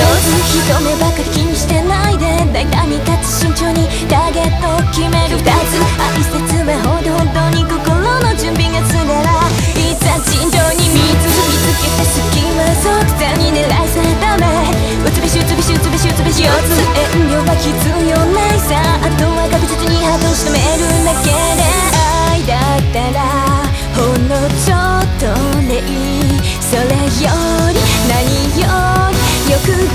上手一目ばかり気にしてないで大胆に立つ慎重にターゲットを決める2つ愛せつはほど本どに心の準備がすれらいざ尋常に見つ見つけた隙間即座に狙い定めうつべしうつべしうつべしうつべし四つ遠慮は必要ないさあとは確実にハートを仕留めるだけで愛だったらほんのちょっとでいいそれよ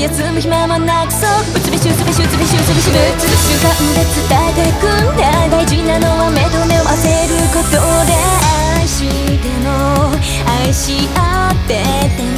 休む暇もなくそう。うつべしうつしうつしうつしぶつ習慣で伝えてくんだ大事なのは目と目を合わせることで愛しても愛し合ってて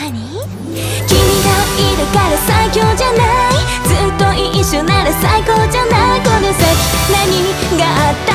何？君がいるから最強じゃない？ずっと一緒なら最高じゃない？この先何があった？